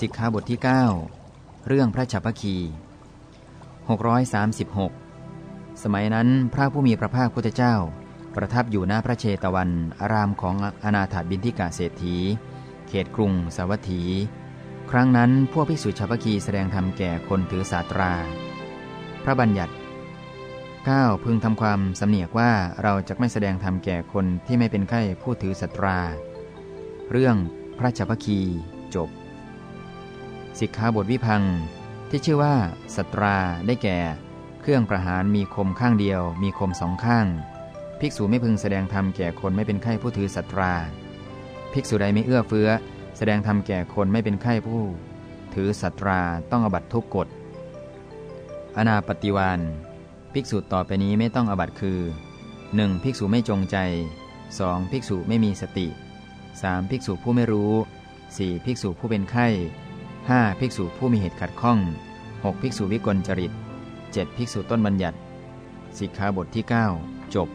สิกขาบทที่ 9 เรื่องพระฉัพพคี 636 สมัยนั้นพระผู้มีพระภาคพุทธเจ้า ประทับอยู่หน้าพระเชตวัน อารามของอนาถาบินทิกาเศรษฐี เขตกรุงสาวัตถี ครั้งนั้นพวกภิกษุฉัพพคีแสดงธรรมแก่คนถือศาตรา พระบัญญัติ 9. พึงทำความสำเนียกว่าเราจะไม่แสดงธรรมแก่คนที่ไม่เป็นไข้ผู้ถือสัตรา เรื่องพระฉัพพคีจบ สิกขาบทวิพังที่ชื่อว่าสัตราได้แก่ เครื่องประหารมีคมข้างเดียว มีคมสองข้าง ภิกษุไม่พึงแสดงธรรมแก่คนไม่เป็นไข้ผู้ถือสัตรา ภิกษุใดไม่เอื้อเฟื้อ แสดงธรรมแก่คนไม่เป็นไข้ผู้ ถือสัตราต้องอบัตทุกกฎอนาปฏิวานภิกษุต่อไปนี้ไม่ต้องอบัตคือ 1. ภิกษุไม่จงใจ 2. ภิกษุไม่มีสติ 3. ภิกษุผู้ไม่รู้ 4. ภิกษุผู้เป็นไข้ 5. ภิกษุผู้มีเหตุขัดข้อง 6. ภิกษุวิกลจริต 7. ภิกษุต้นบัญญัติสิกขาบทที่ 9 จบ